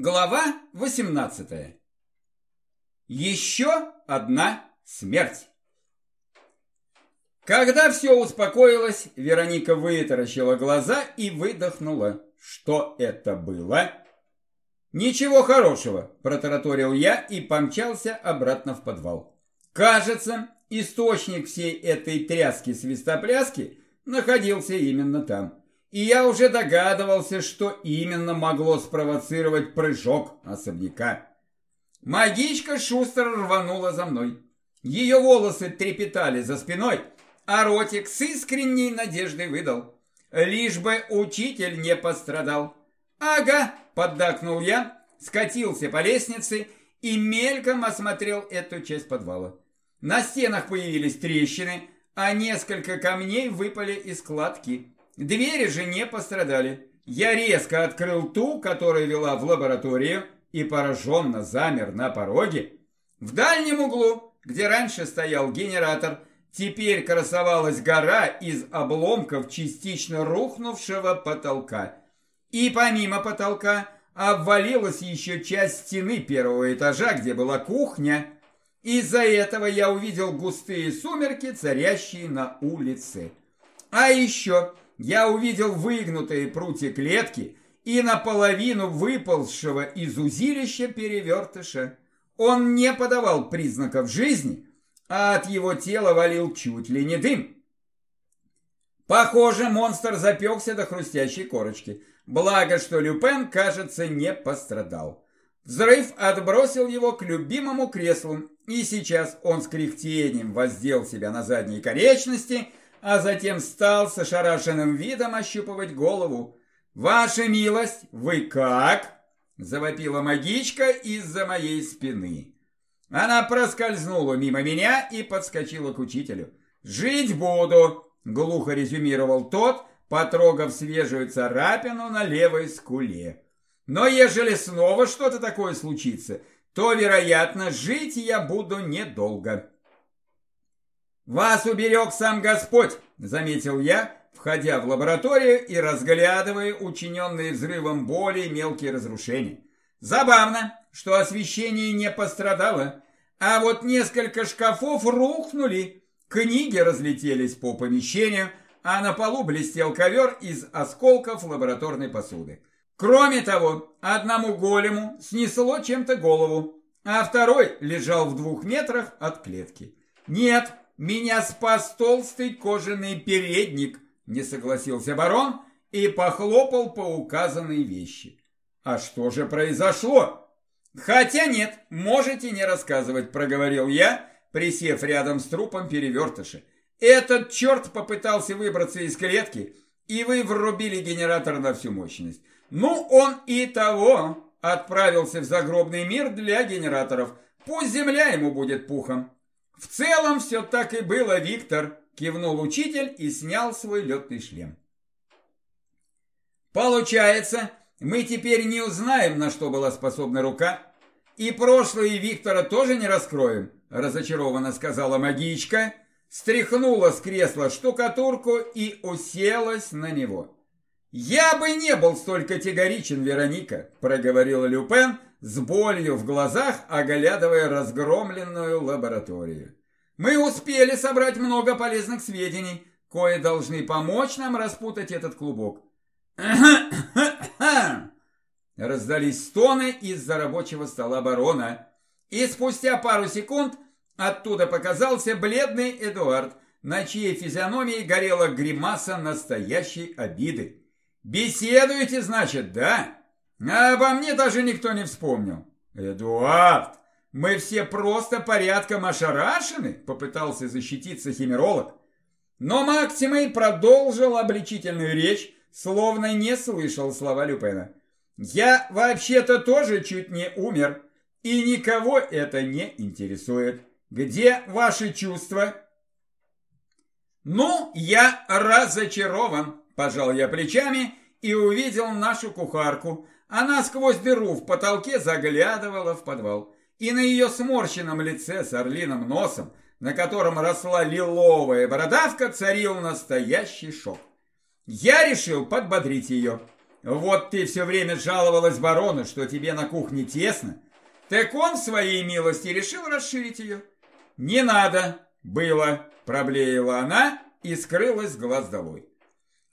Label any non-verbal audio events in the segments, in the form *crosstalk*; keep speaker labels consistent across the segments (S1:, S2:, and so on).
S1: Глава 18. Еще одна смерть. Когда все успокоилось, Вероника вытаращила глаза и выдохнула. Что это было? Ничего хорошего, протараторил я и помчался обратно в подвал. Кажется, источник всей этой тряски-свистопляски находился именно там и я уже догадывался, что именно могло спровоцировать прыжок особняка. Магичка шустро рванула за мной. Ее волосы трепетали за спиной, а ротик с искренней надеждой выдал. Лишь бы учитель не пострадал. «Ага», — поддакнул я, скатился по лестнице и мельком осмотрел эту часть подвала. На стенах появились трещины, а несколько камней выпали из кладки. Двери же не пострадали. Я резко открыл ту, которая вела в лабораторию, и пораженно замер на пороге. В дальнем углу, где раньше стоял генератор, теперь красовалась гора из обломков частично рухнувшего потолка. И помимо потолка обвалилась еще часть стены первого этажа, где была кухня. Из-за этого я увидел густые сумерки, царящие на улице. А еще я увидел выгнутые прутья клетки и наполовину выползшего из узилища перевертыша. Он не подавал признаков жизни, а от его тела валил чуть ли не дым. Похоже, монстр запекся до хрустящей корочки. Благо, что Люпен, кажется, не пострадал. Взрыв отбросил его к любимому креслу, и сейчас он с кряхтением воздел себя на задние конечности а затем стал с ошарашенным видом ощупывать голову. «Ваша милость, вы как?» – завопила магичка из-за моей спины. Она проскользнула мимо меня и подскочила к учителю. «Жить буду!» – глухо резюмировал тот, потрогав свежую царапину на левой скуле. «Но ежели снова что-то такое случится, то, вероятно, жить я буду недолго». «Вас уберег сам Господь!» – заметил я, входя в лабораторию и разглядывая учиненные взрывом боли мелкие разрушения. Забавно, что освещение не пострадало, а вот несколько шкафов рухнули, книги разлетелись по помещению, а на полу блестел ковер из осколков лабораторной посуды. Кроме того, одному голему снесло чем-то голову, а второй лежал в двух метрах от клетки. Нет, меня спас толстый кожаный передник, не согласился барон и похлопал по указанной вещи. А что же произошло? Хотя нет, можете не рассказывать, проговорил я, присев рядом с трупом перевертыша. Этот черт попытался выбраться из клетки, и вы врубили генератор на всю мощность. Ну, он и того отправился в загробный мир для генераторов. Пусть земля ему будет пухом. В целом все так и было, Виктор, кивнул учитель и снял свой летный шлем. Получается, мы теперь не узнаем, на что была способна рука, и прошлое Виктора тоже не раскроем, разочарованно сказала магичка, стряхнула с кресла штукатурку и уселась на него. «Я бы не был столь категоричен, Вероника», – проговорила Люпен, с болью в глазах, оглядывая разгромленную лабораторию. «Мы успели собрать много полезных сведений, кое должны помочь нам распутать этот клубок». *coughs* Раздались стоны из-за рабочего стола барона, и спустя пару секунд оттуда показался бледный Эдуард, на чьей физиономии горела гримаса настоящей обиды. «Беседуете, значит, да?» А обо мне даже никто не вспомнил. Эдуард, мы все просто порядком ошарашены, попытался защититься химеролог. Но Максимей продолжил обличительную речь, словно не слышал слова Люпена. Я вообще-то тоже чуть не умер, и никого это не интересует. Где ваши чувства? Ну, я разочарован, пожал я плечами и увидел нашу кухарку, она сквозь дыру в потолке заглядывала в подвал. И на ее сморщенном лице с орлиным носом, на котором росла лиловая бородавка, царил настоящий шок. Я решил подбодрить ее. Вот ты все время жаловалась барону, что тебе на кухне тесно. Так он в своей милости решил расширить ее. Не надо было, проблеяла она и скрылась глаз долой.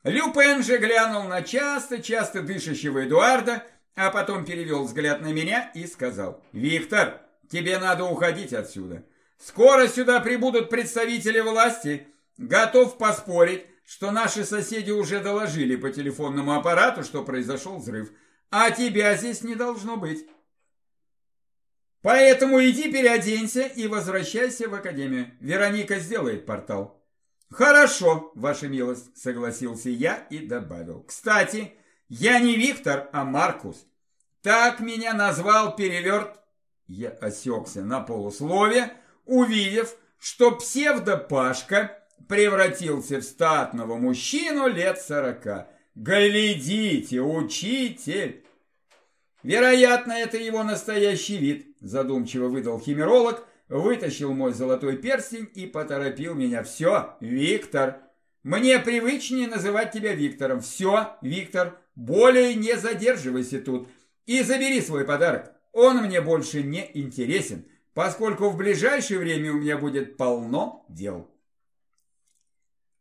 S1: Люпен же глянул на часто-часто дышащего Эдуарда, а потом перевел взгляд на меня и сказал, «Виктор, тебе надо уходить отсюда. Скоро сюда прибудут представители власти. Готов поспорить, что наши соседи уже доложили по телефонному аппарату, что произошел взрыв, а тебя здесь не должно быть. Поэтому иди переоденься и возвращайся в академию. Вероника сделает портал. Хорошо, ваша милость, согласился я и добавил. Кстати, я не Виктор, а Маркус. Так меня назвал переверт... Я осекся на полуслове, увидев, что псевдопашка превратился в статного мужчину лет сорока. Глядите, учитель! Вероятно, это его настоящий вид, задумчиво выдал химеролог, вытащил мой золотой перстень и поторопил меня. Все, Виктор, мне привычнее называть тебя Виктором. Все, Виктор, более не задерживайся тут и забери свой подарок. Он мне больше не интересен, поскольку в ближайшее время у меня будет полно дел.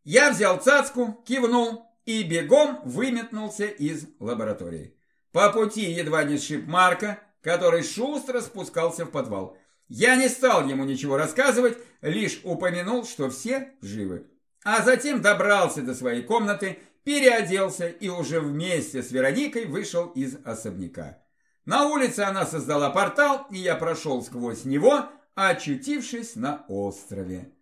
S1: Я взял цацку, кивнул и бегом выметнулся из лаборатории. По пути едва не сшиб Марка, который шустро спускался в подвал. Я не стал ему ничего рассказывать, лишь упомянул, что все живы. А затем добрался до своей комнаты, переоделся и уже вместе с Вероникой вышел из особняка. На улице она создала портал, и я прошел сквозь него, очутившись на острове.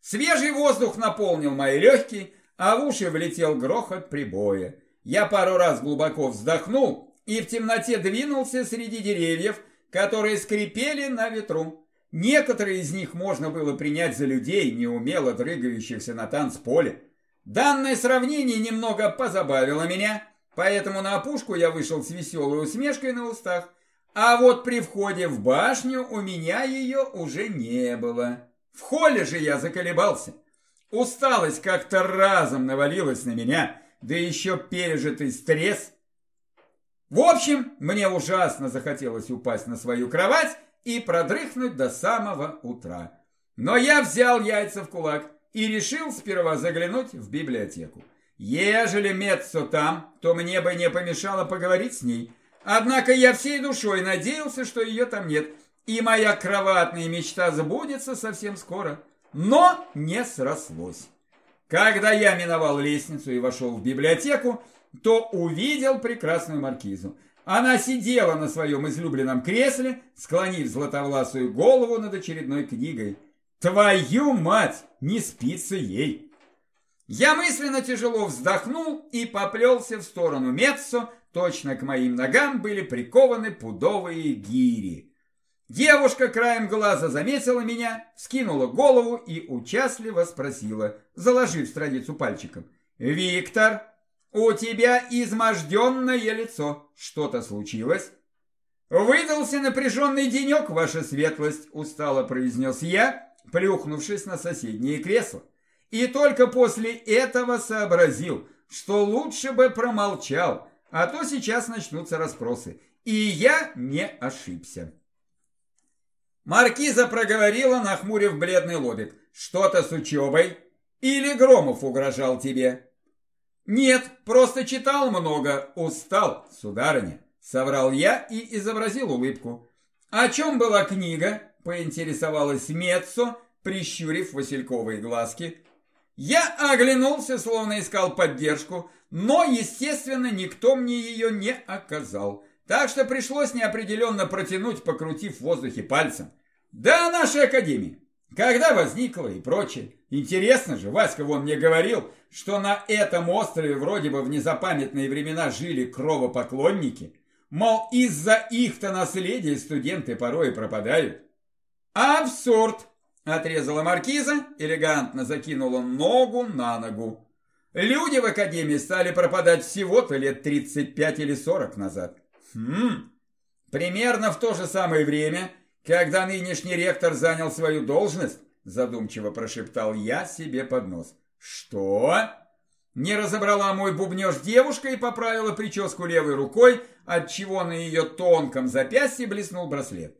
S1: Свежий воздух наполнил мои легкие, а в уши влетел грохот прибоя. Я пару раз глубоко вздохнул и в темноте двинулся среди деревьев, которые скрипели на ветру. Некоторые из них можно было принять за людей, неумело дрыгающихся на танцполе. Данное сравнение немного позабавило меня, поэтому на опушку я вышел с веселой усмешкой на устах, а вот при входе в башню у меня ее уже не было. В холле же я заколебался. Усталость как-то разом навалилась на меня, да еще пережитый стресс. В общем, мне ужасно захотелось упасть на свою кровать и продрыхнуть до самого утра. Но я взял яйца в кулак и решил сперва заглянуть в библиотеку. Ежели Меццо там, то мне бы не помешало поговорить с ней. Однако я всей душой надеялся, что ее там нет, и моя кроватная мечта сбудется совсем скоро. Но не срослось. Когда я миновал лестницу и вошел в библиотеку, то увидел прекрасную маркизу. Она сидела на своем излюбленном кресле, склонив златовласую голову над очередной книгой. Твою мать, не спится ей! Я мысленно тяжело вздохнул и поплелся в сторону Меццо, точно к моим ногам были прикованы пудовые гири. Девушка краем глаза заметила меня, скинула голову и участливо спросила, заложив страницу пальчиком. «Виктор, у тебя изможденное лицо. Что-то случилось?» «Выдался напряженный денек, ваша светлость», — устало произнес я, плюхнувшись на соседнее кресло. И только после этого сообразил, что лучше бы промолчал, а то сейчас начнутся расспросы. И я не ошибся. Маркиза проговорила, нахмурив бледный лобик. Что-то с учебой? Или Громов угрожал тебе? Нет, просто читал много, устал, сударыня. Соврал я и изобразил улыбку. О чем была книга? Поинтересовалась Меццо, прищурив васильковые глазки. Я оглянулся, словно искал поддержку, но, естественно, никто мне ее не оказал. Так что пришлось неопределенно протянуть, покрутив в воздухе пальцем. Да нашей академии. Когда возникла и прочее. Интересно же, Васька вон мне говорил, что на этом острове вроде бы в незапамятные времена жили кровопоклонники. Мол, из-за их-то наследия студенты порой пропадают. Абсурд, отрезала маркиза, элегантно закинула ногу на ногу. Люди в академии стали пропадать всего-то лет 35 или 40 назад. Хм, примерно в то же самое время, когда нынешний ректор занял свою должность, задумчиво прошептал я себе под нос. Что? Не разобрала мой бубнеж девушка и поправила прическу левой рукой, отчего на ее тонком запястье блеснул браслет.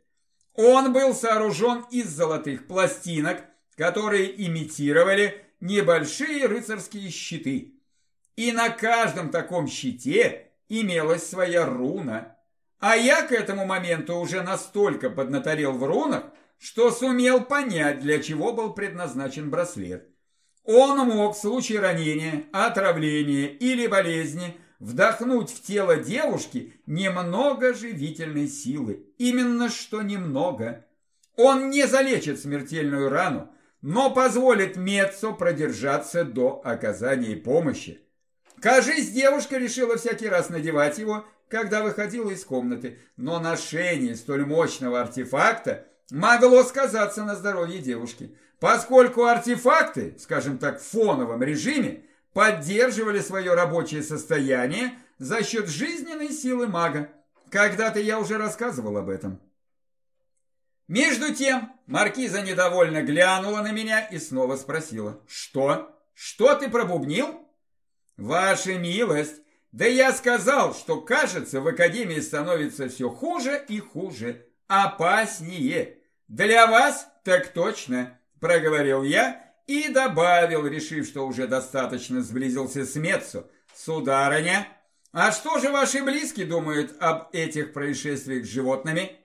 S1: Он был сооружен из золотых пластинок, которые имитировали небольшие рыцарские щиты. И на каждом таком щите имелась своя руна. А я к этому моменту уже настолько поднаторел в рунах, что сумел понять, для чего был предназначен браслет. Он мог в случае ранения, отравления или болезни вдохнуть в тело девушки немного живительной силы. Именно что немного. Он не залечит смертельную рану, но позволит Меццо продержаться до оказания помощи. Кажись, девушка решила всякий раз надевать его, когда выходила из комнаты, но ношение столь мощного артефакта могло сказаться на здоровье девушки, поскольку артефакты, скажем так, в фоновом режиме, поддерживали свое рабочее состояние за счет жизненной силы мага. Когда-то я уже рассказывал об этом. Между тем, маркиза недовольно глянула на меня и снова спросила. «Что? Что ты пробубнил?» «Ваша милость, да я сказал, что, кажется, в академии становится все хуже и хуже, опаснее. Для вас так точно», – проговорил я и добавил, решив, что уже достаточно сблизился с Мецу. «Сударыня, а что же ваши близкие думают об этих происшествиях с животными?»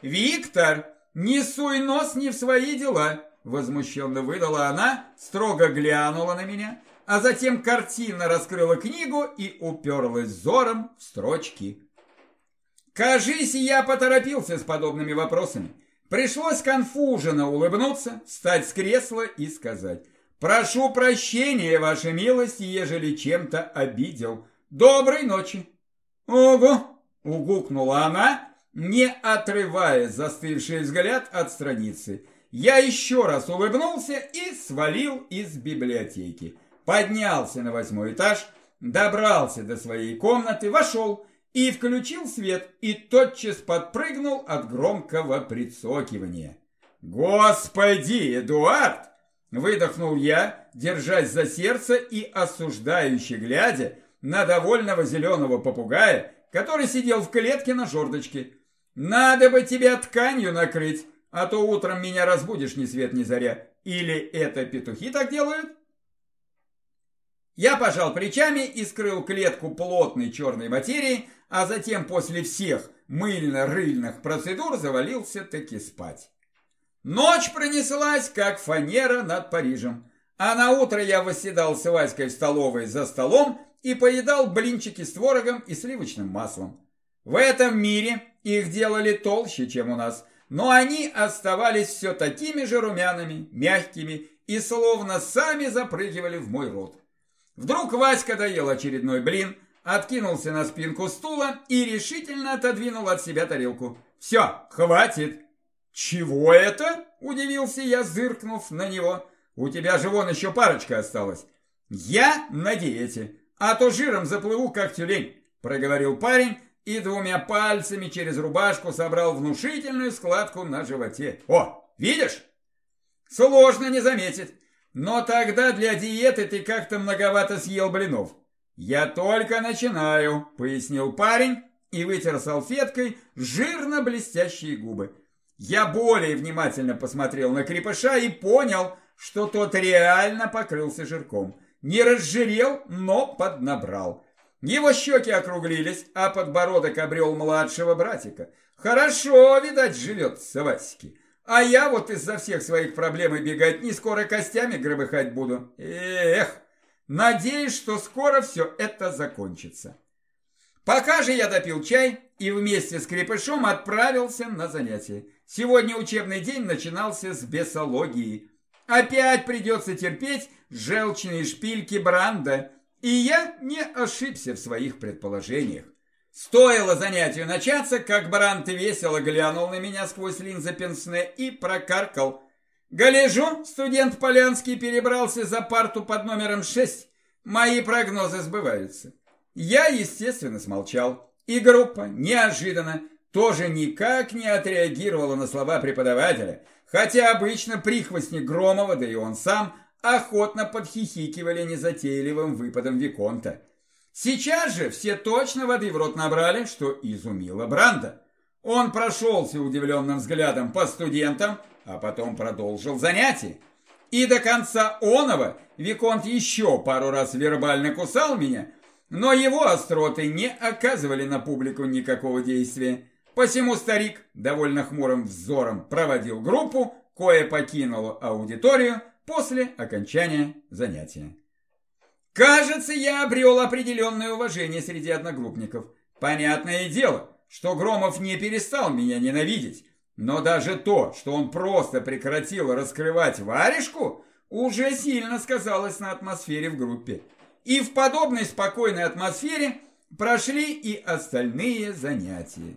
S1: «Виктор!» «Не суй нос не в свои дела!» Возмущенно выдала она, строго глянула на меня, а затем картинно раскрыла книгу и уперлась взором в строчки. Кажись, я поторопился с подобными вопросами. Пришлось конфуженно улыбнуться, встать с кресла и сказать «Прошу прощения, ваша милость, ежели чем-то обидел. Доброй ночи!» «Ого!» — угукнула она не отрывая застывший взгляд от страницы. Я еще раз улыбнулся и свалил из библиотеки. Поднялся на восьмой этаж, добрался до своей комнаты, вошел и включил свет, и тотчас подпрыгнул от громкого прицокивания. «Господи, Эдуард!» – выдохнул я, держась за сердце и осуждающе глядя на довольного зеленого попугая, который сидел в клетке на жердочке. Надо бы тебя тканью накрыть, а то утром меня разбудишь ни свет ни заря. Или это петухи так делают? Я пожал плечами и скрыл клетку плотной черной материи, а затем после всех мыльно-рыльных процедур завалился таки спать. Ночь пронеслась, как фанера над Парижем. А на утро я восседал с Васькой в столовой за столом и поедал блинчики с творогом и сливочным маслом. В этом мире их делали толще, чем у нас, но они оставались все такими же румяными, мягкими и словно сами запрыгивали в мой рот. Вдруг Васька доел очередной блин, откинулся на спинку стула и решительно отодвинул от себя тарелку. «Все, хватит!» «Чего это?» – удивился я, зыркнув на него. «У тебя же вон еще парочка осталась». «Я на диете, а то жиром заплыву, как тюлень», – проговорил парень и двумя пальцами через рубашку собрал внушительную складку на животе. О, видишь? Сложно не заметить. Но тогда для диеты ты как-то многовато съел блинов. Я только начинаю, пояснил парень и вытер салфеткой жирно-блестящие губы. Я более внимательно посмотрел на крепыша и понял, что тот реально покрылся жирком. Не разжирел, но поднабрал. Его щеки округлились, а подбородок обрел младшего братика. Хорошо, видать, живет Савасики. А я вот из-за всех своих проблем и бегать не скоро костями гробыхать буду. Эх, надеюсь, что скоро все это закончится. Пока же я допил чай и вместе с крепышом отправился на занятия. Сегодня учебный день начинался с бесологии. Опять придется терпеть желчные шпильки Бранда – и я не ошибся в своих предположениях. Стоило занятию начаться, как Брант весело глянул на меня сквозь линзы пенсне и прокаркал. «Гляжу, студент Полянский перебрался за парту под номером шесть. Мои прогнозы сбываются». Я, естественно, смолчал. И группа, неожиданно, тоже никак не отреагировала на слова преподавателя, хотя обычно прихвостник Громова, да и он сам, охотно подхихикивали незатейливым выпадом Виконта. Сейчас же все точно воды в рот набрали, что изумило Бранда. Он прошелся удивленным взглядом по студентам, а потом продолжил занятие. И до конца оного Виконт еще пару раз вербально кусал меня, но его остроты не оказывали на публику никакого действия. Посему старик довольно хмурым взором проводил группу, кое покинула аудиторию после окончания занятия. Кажется, я обрел определенное уважение среди одногруппников. Понятное дело, что Громов не перестал меня ненавидеть, но даже то, что он просто прекратил раскрывать варежку, уже сильно сказалось на атмосфере в группе. И в подобной спокойной атмосфере прошли и остальные занятия.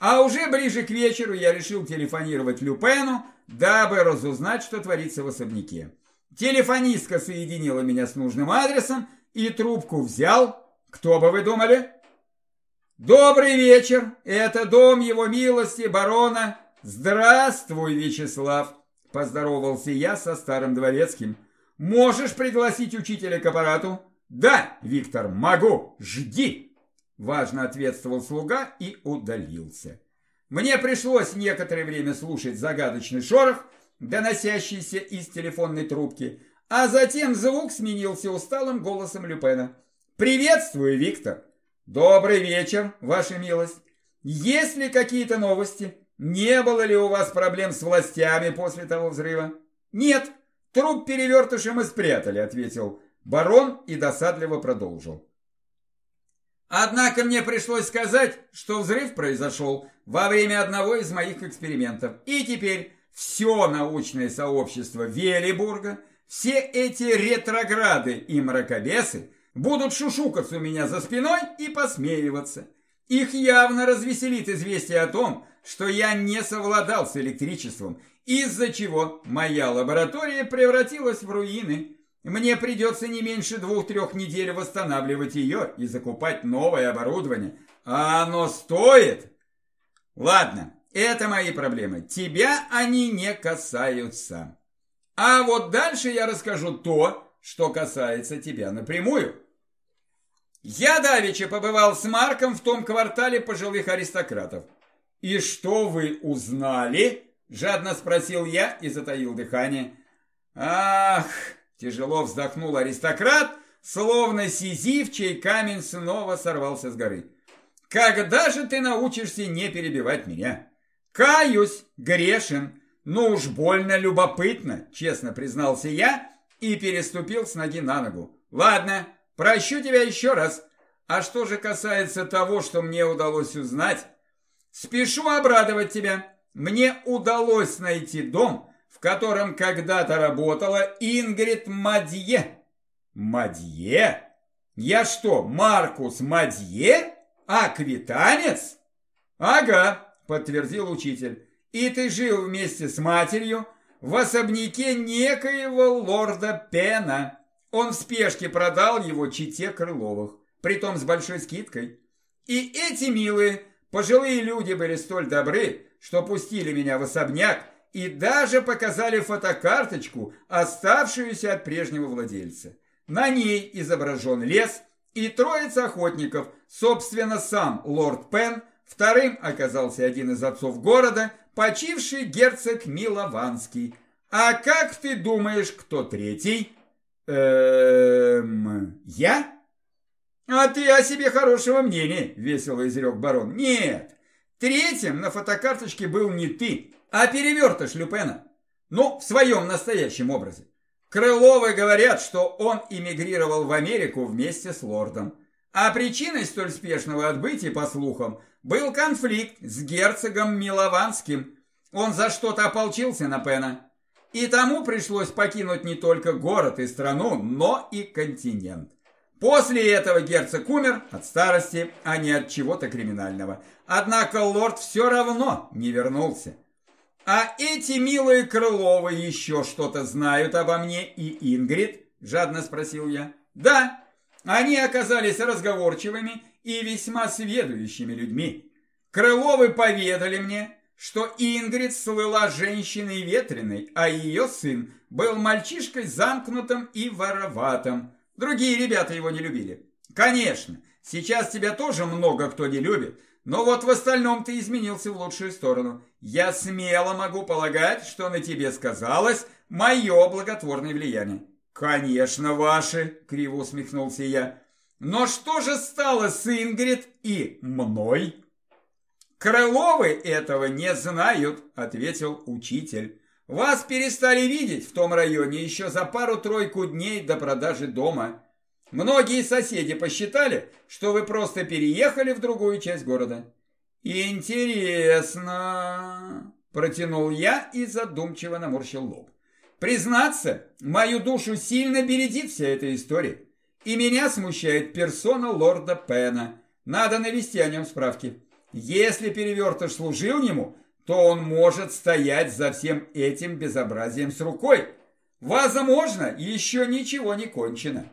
S1: А уже ближе к вечеру я решил телефонировать Люпену, дабы разузнать, что творится в особняке. Телефонистка соединила меня с нужным адресом и трубку взял. Кто бы вы думали? Добрый вечер, это дом его милости, барона. Здравствуй, Вячеслав, поздоровался я со старым дворецким. Можешь пригласить учителя к аппарату? Да, Виктор, могу, жди. Важно ответствовал слуга и удалился. Мне пришлось некоторое время слушать загадочный шорох, доносящийся из телефонной трубки, а затем звук сменился усталым голосом Люпена. «Приветствую, Виктор! Добрый вечер, ваша милость! Есть ли какие-то новости? Не было ли у вас проблем с властями после того взрыва?» «Нет, труп перевертышем мы спрятали», — ответил барон и досадливо продолжил. Однако мне пришлось сказать, что взрыв произошел во время одного из моих экспериментов. И теперь все научное сообщество Велибурга, все эти ретрограды и мракобесы будут шушукаться у меня за спиной и посмеиваться. Их явно развеселит известие о том, что я не совладал с электричеством, из-за чего моя лаборатория превратилась в руины. Мне придется не меньше двух-трех недель восстанавливать ее и закупать новое оборудование. А оно стоит? Ладно, это мои проблемы. Тебя они не касаются. А вот дальше я расскажу то, что касается тебя напрямую. Я давеча побывал с Марком в том квартале пожилых аристократов. И что вы узнали? Жадно спросил я и затаил дыхание. Ах, тяжело вздохнул аристократ, словно сизиф, чей камень снова сорвался с горы. Когда же ты научишься не перебивать меня? Каюсь, грешен, но уж больно любопытно, честно признался я и переступил с ноги на ногу. Ладно, прощу тебя еще раз. А что же касается того, что мне удалось узнать, спешу обрадовать тебя. Мне удалось найти дом, в котором когда-то работала Ингрид Мадье. Мадье? Я что, Маркус Мадье? А квитанец? Ага, подтвердил учитель. И ты жил вместе с матерью в особняке некоего лорда Пена. Он в спешке продал его чите Крыловых, притом с большой скидкой. И эти милые, пожилые люди были столь добры, что пустили меня в особняк и даже показали фотокарточку, оставшуюся от прежнего владельца. На ней изображен лес и троица охотников, собственно, сам лорд Пен – Вторым оказался один из отцов города, почивший герцог Милованский. А как ты думаешь, кто третий? Эм, я? А ты о себе хорошего мнения, весело изрек барон. Нет, третьим на фотокарточке был не ты, а перевертыш Люпена. Ну, в своем настоящем образе. Крыловы говорят, что он эмигрировал в Америку вместе с лордом. А причиной столь спешного отбытия, по слухам, был конфликт с герцогом Милованским. Он за что-то ополчился на Пена. И тому пришлось покинуть не только город и страну, но и континент. После этого герцог умер от старости, а не от чего-то криминального. Однако лорд все равно не вернулся. А эти милые Крыловы еще что-то знают обо мне и Ингрид? Жадно спросил я. Да, они оказались разговорчивыми и весьма сведущими людьми. Крыловы поведали мне, что Ингрид слыла женщиной ветреной, а ее сын был мальчишкой замкнутым и вороватым. Другие ребята его не любили. Конечно, сейчас тебя тоже много кто не любит, но вот в остальном ты изменился в лучшую сторону. Я смело могу полагать, что на тебе сказалось мое благотворное влияние. Конечно, ваше, криво усмехнулся я. Но что же стало с Ингрид и мной? Крыловы этого не знают, ответил учитель. Вас перестали видеть в том районе еще за пару-тройку дней до продажи дома. Многие соседи посчитали, что вы просто переехали в другую часть города. Интересно, протянул я и задумчиво наморщил лоб. Признаться, мою душу сильно бередит вся эта история. И меня смущает персона лорда Пена. Надо навести о нем справки. Если перевертыш служил ему, то он может стоять за всем этим безобразием с рукой. Возможно, еще ничего не кончено.